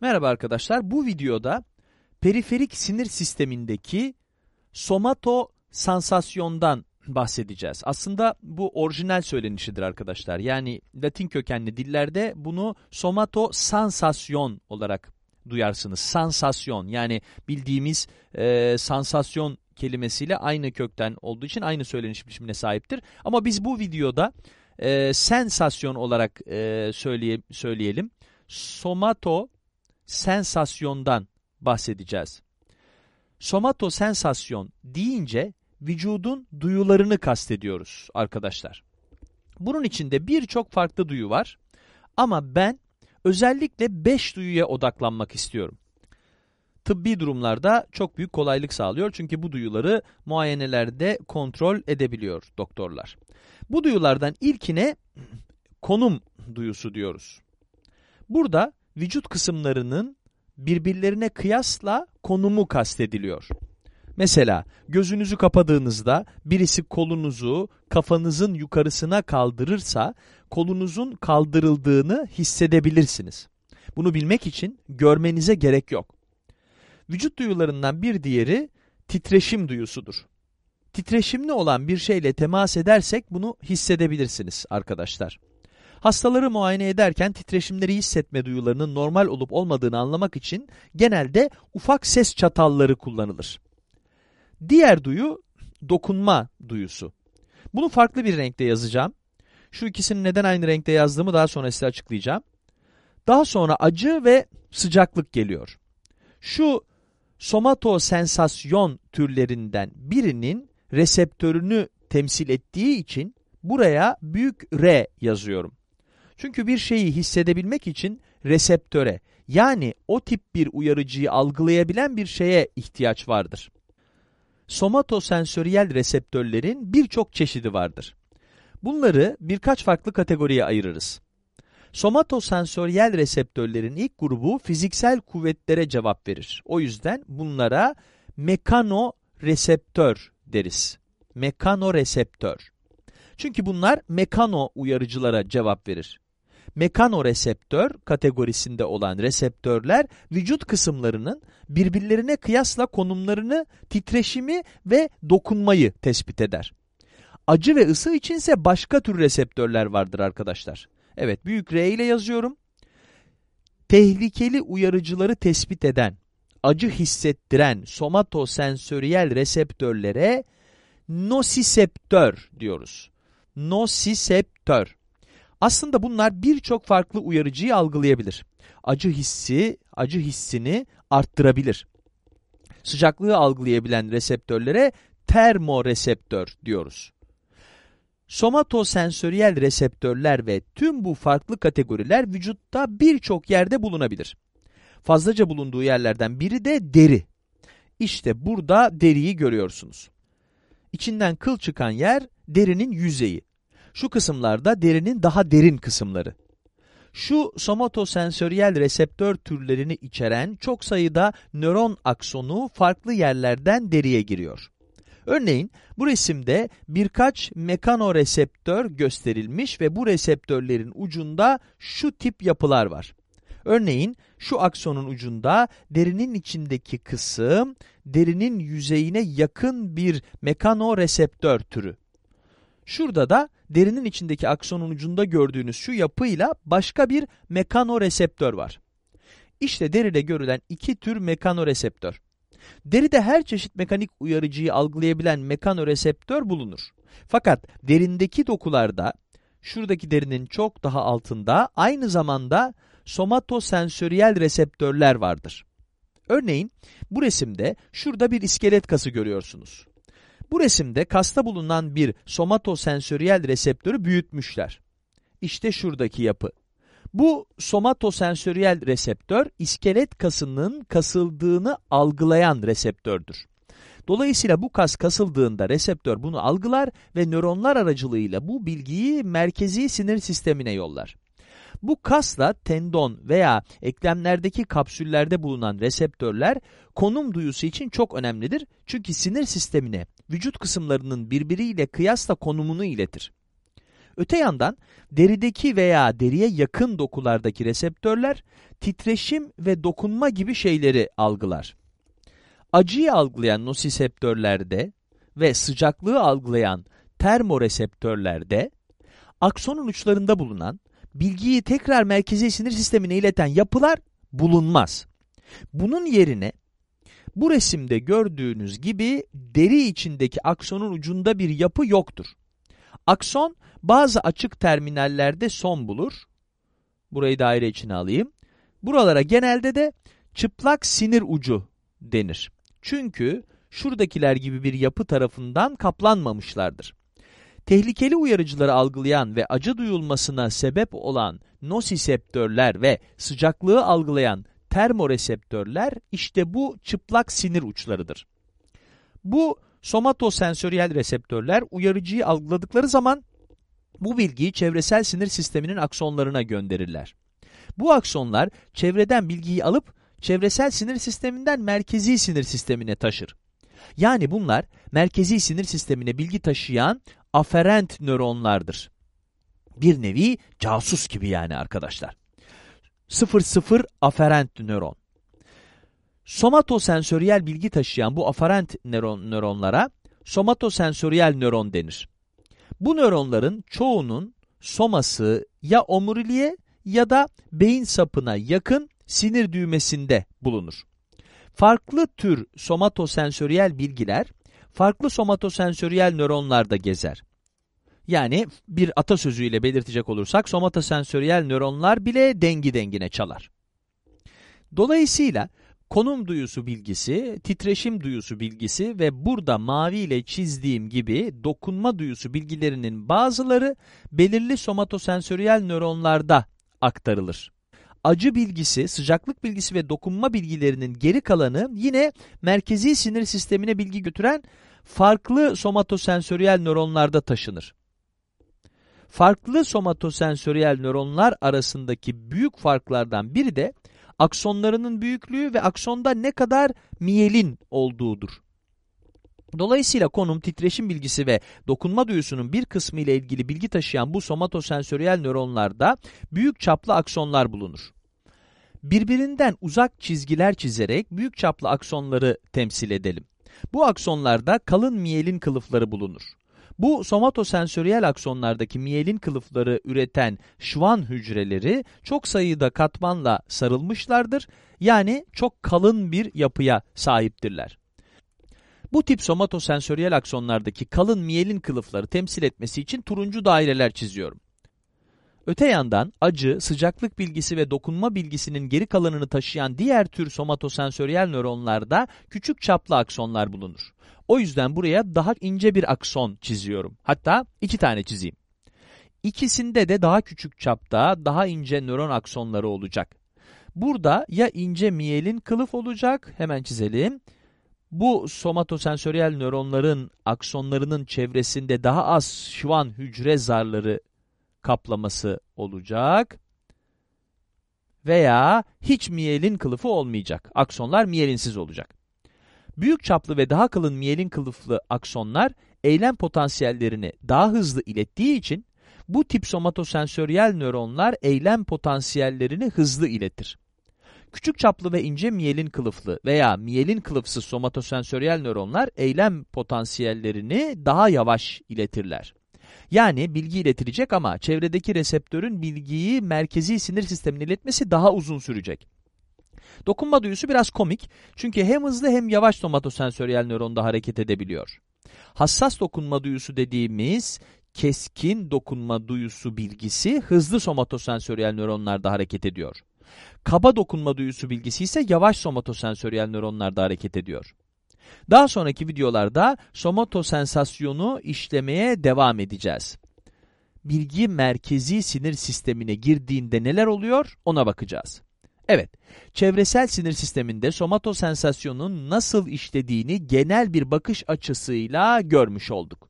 Merhaba arkadaşlar. Bu videoda periferik sinir sistemindeki somato sansasyondan bahsedeceğiz. Aslında bu orijinal söylenişidir arkadaşlar. Yani Latin kökenli dillerde bunu somato sansasyon olarak duyarsınız. Sansasyon yani bildiğimiz e, sansasyon kelimesiyle aynı kökten olduğu için aynı söyleniş biçimine sahiptir. Ama biz bu videoda e, sensasyon olarak e, söyleye, söyleyelim. Somato sensasyondan bahsedeceğiz. Somato sensasyon deyince vücudun duyularını kastediyoruz arkadaşlar. Bunun içinde birçok farklı duyu var ama ben özellikle 5 duyuya odaklanmak istiyorum. Tıbbi durumlarda çok büyük kolaylık sağlıyor çünkü bu duyuları muayenelerde kontrol edebiliyor doktorlar. Bu duyulardan ilkine konum duyusu diyoruz. Burada vücut kısımlarının birbirlerine kıyasla konumu kastediliyor. Mesela gözünüzü kapadığınızda birisi kolunuzu kafanızın yukarısına kaldırırsa kolunuzun kaldırıldığını hissedebilirsiniz. Bunu bilmek için görmenize gerek yok. Vücut duyularından bir diğeri titreşim duyusudur. Titreşimli olan bir şeyle temas edersek bunu hissedebilirsiniz arkadaşlar. Hastaları muayene ederken titreşimleri hissetme duyularının normal olup olmadığını anlamak için genelde ufak ses çatalları kullanılır. Diğer duyu dokunma duyusu. Bunu farklı bir renkte yazacağım. Şu ikisini neden aynı renkte yazdığımı daha sonra size açıklayacağım. Daha sonra acı ve sıcaklık geliyor. Şu somatosensasyon türlerinden birinin reseptörünü temsil ettiği için buraya büyük R yazıyorum. Çünkü bir şeyi hissedebilmek için reseptöre yani o tip bir uyarıcıyı algılayabilen bir şeye ihtiyaç vardır. Somatosensöriyel reseptörlerin birçok çeşidi vardır. Bunları birkaç farklı kategoriye ayırırız. Somatosensöriyel reseptörlerin ilk grubu fiziksel kuvvetlere cevap verir. O yüzden bunlara mekanoreseptör deriz. Mekanoreseptör. Çünkü bunlar mekano uyarıcılara cevap verir. Mekanoreseptör kategorisinde olan reseptörler vücut kısımlarının birbirlerine kıyasla konumlarını, titreşimi ve dokunmayı tespit eder. Acı ve ısı içinse başka tür reseptörler vardır arkadaşlar. Evet büyük R ile yazıyorum. Tehlikeli uyarıcıları tespit eden, acı hissettiren somatosensöriyel reseptörlere nosiseptör diyoruz. Nosiseptör. Aslında bunlar birçok farklı uyarıcıyı algılayabilir. Acı hissi, acı hissini arttırabilir. Sıcaklığı algılayabilen reseptörlere termoreseptör diyoruz. Somatosensöriyel reseptörler ve tüm bu farklı kategoriler vücutta birçok yerde bulunabilir. Fazlaca bulunduğu yerlerden biri de deri. İşte burada deriyi görüyorsunuz. İçinden kıl çıkan yer derinin yüzeyi. Şu kısımlarda derinin daha derin kısımları. Şu somatosensöriyel reseptör türlerini içeren çok sayıda nöron aksonu farklı yerlerden deriye giriyor. Örneğin bu resimde birkaç mekanoreseptör gösterilmiş ve bu reseptörlerin ucunda şu tip yapılar var. Örneğin şu aksonun ucunda derinin içindeki kısım derinin yüzeyine yakın bir mekanoreseptör türü. Şurada da derinin içindeki aksonun ucunda gördüğünüz şu yapıyla başka bir mekanoreseptör var. İşte deride görülen iki tür mekanoreseptör. Deride her çeşit mekanik uyarıcıyı algılayabilen mekanoreseptör bulunur. Fakat derindeki dokularda, şuradaki derinin çok daha altında aynı zamanda somatosensöriyel reseptörler vardır. Örneğin bu resimde şurada bir iskelet kası görüyorsunuz. Bu resimde kasta bulunan bir somatosensöriyel reseptörü büyütmüşler. İşte şuradaki yapı. Bu somatosensöriyel reseptör iskelet kasının kasıldığını algılayan reseptördür. Dolayısıyla bu kas kasıldığında reseptör bunu algılar ve nöronlar aracılığıyla bu bilgiyi merkezi sinir sistemine yollar. Bu kasla tendon veya eklemlerdeki kapsüllerde bulunan reseptörler konum duyusu için çok önemlidir. Çünkü sinir sistemine vücut kısımlarının birbiriyle kıyasla konumunu iletir. Öte yandan derideki veya deriye yakın dokulardaki reseptörler titreşim ve dokunma gibi şeyleri algılar. Acıyı algılayan nosiseptörlerde ve sıcaklığı algılayan termoreseptörlerde aksonun uçlarında bulunan bilgiyi tekrar merkezi sinir sistemine ileten yapılar bulunmaz. Bunun yerine bu resimde gördüğünüz gibi deri içindeki aksonun ucunda bir yapı yoktur. Akson bazı açık terminallerde son bulur. Burayı daire içine alayım. Buralara genelde de çıplak sinir ucu denir. Çünkü şuradakiler gibi bir yapı tarafından kaplanmamışlardır. Tehlikeli uyarıcıları algılayan ve acı duyulmasına sebep olan nosiseptörler ve sıcaklığı algılayan termoreseptörler işte bu çıplak sinir uçlarıdır. Bu somatosensöriyel reseptörler uyarıcıyı algıladıkları zaman bu bilgiyi çevresel sinir sisteminin aksonlarına gönderirler. Bu aksonlar çevreden bilgiyi alıp çevresel sinir sisteminden merkezi sinir sistemine taşır. Yani bunlar merkezi sinir sistemine bilgi taşıyan aferent nöronlardır. Bir nevi casus gibi yani arkadaşlar. 0-0 aferent nöron. Somatosensöriyel bilgi taşıyan bu aferent nöron, nöronlara somatosensöriyel nöron denir. Bu nöronların çoğunun soması ya omuriliğe ya da beyin sapına yakın sinir düğmesinde bulunur. Farklı tür somatosensöriyel bilgiler farklı somatosensöriyel nöronlarda gezer. Yani bir atasözüyle belirtecek olursak somatosensöriyel nöronlar bile dengi dengine çalar. Dolayısıyla konum duyusu bilgisi, titreşim duyusu bilgisi ve burada mavi ile çizdiğim gibi dokunma duyusu bilgilerinin bazıları belirli somatosensöriyel nöronlarda aktarılır. Acı bilgisi, sıcaklık bilgisi ve dokunma bilgilerinin geri kalanı yine merkezi sinir sistemine bilgi götüren farklı somatosensöriyel nöronlarda taşınır. Farklı somatosensöriyel nöronlar arasındaki büyük farklardan biri de aksonlarının büyüklüğü ve aksonda ne kadar miyelin olduğudur. Dolayısıyla konum, titreşim bilgisi ve dokunma duyusunun bir kısmı ile ilgili bilgi taşıyan bu somatosensöriyel nöronlarda büyük çaplı aksonlar bulunur. Birbirinden uzak çizgiler çizerek büyük çaplı aksonları temsil edelim. Bu aksonlarda kalın miyelin kılıfları bulunur. Bu somatosensöriyel aksonlardaki miyelin kılıfları üreten şvan hücreleri çok sayıda katmanla sarılmışlardır. Yani çok kalın bir yapıya sahiptirler. Bu tip somatosensöriyel aksonlardaki kalın miyelin kılıfları temsil etmesi için turuncu daireler çiziyorum. Öte yandan acı, sıcaklık bilgisi ve dokunma bilgisinin geri kalanını taşıyan diğer tür somatosensöriyel nöronlarda küçük çaplı aksonlar bulunur. O yüzden buraya daha ince bir akson çiziyorum. Hatta iki tane çizeyim. İkisinde de daha küçük çapta daha ince nöron aksonları olacak. Burada ya ince miyelin kılıf olacak, hemen çizelim. Bu somatosensöriyel nöronların aksonlarının çevresinde daha az şvan hücre zarları kaplaması olacak. Veya hiç miyelin kılıfı olmayacak. Aksonlar miyelinsiz olacak. Büyük çaplı ve daha kalın miyelin kılıflı aksonlar eylem potansiyellerini daha hızlı ilettiği için bu tip somatosensöriyel nöronlar eylem potansiyellerini hızlı iletir. Küçük çaplı ve ince miyelin kılıflı veya miyelin kılıfsız somatosensöriyel nöronlar eylem potansiyellerini daha yavaş iletirler. Yani bilgi iletilecek ama çevredeki reseptörün bilgiyi merkezi sinir sistemine iletmesi daha uzun sürecek. Dokunma duyusu biraz komik çünkü hem hızlı hem yavaş somatosensöriyel nöronda hareket edebiliyor. Hassas dokunma duyusu dediğimiz keskin dokunma duyusu bilgisi hızlı somatosensöriyel nöronlarda hareket ediyor. Kaba dokunma duyusu bilgisi ise yavaş somatosensöriyel nöronlarda hareket ediyor. Daha sonraki videolarda somatosensasyonu işlemeye devam edeceğiz. Bilgi merkezi sinir sistemine girdiğinde neler oluyor ona bakacağız. Evet, çevresel sinir sisteminde somatosensasyonun nasıl işlediğini genel bir bakış açısıyla görmüş olduk.